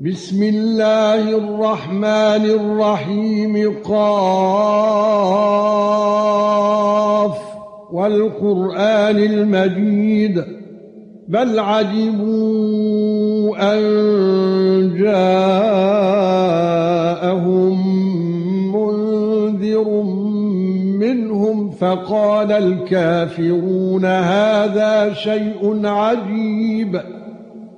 بسم الله الرحمن الرحيم قاف والقرآن المجيد بل عجبوا أن جاءهم منذر منهم فقال الكافرون هذا شيء عجيب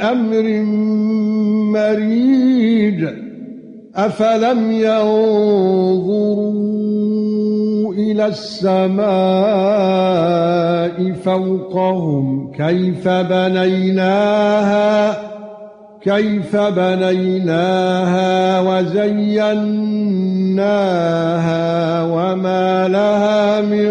أَمْرٍ مَّرِيجٍ أَفَلَمْ يَنظُرُوا إِلَى السَّمَاءِ فَوْقَهُمْ كَيْفَ بَنَيْنَاهَا كَيْفَ بَنَيْنَاهَا وَزَيَّنَّاهَا وَمَا لَهَا مِن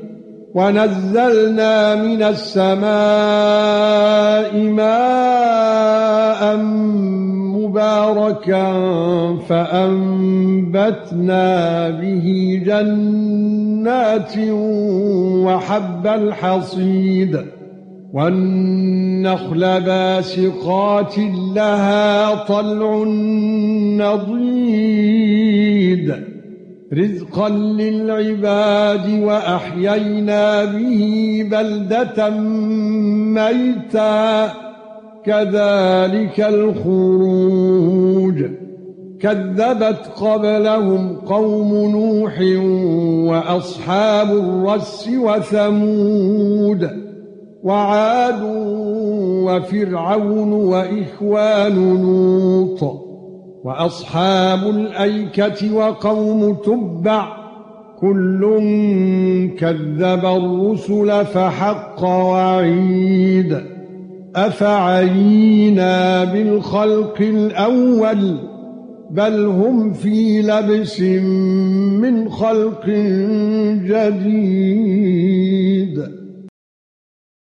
ونزلنا من السماء ماء مباركا فأنبتنا به جنات وحب الحصيد والنخل باسقات لها طلع نضيد. رزقا للعباد وأحيينا به بلدة ميتا. كذلك الخروج. كذبت قبلهم قوم نوح وأصحاب الرس وثمود وعاد وفرعون وإخوان لوط. وأصحاب الأيكة وقوم تبع كل كذب الرسل فحق وعيد أفعينا بالخلق الأول بل هم في لبس من خلق جديد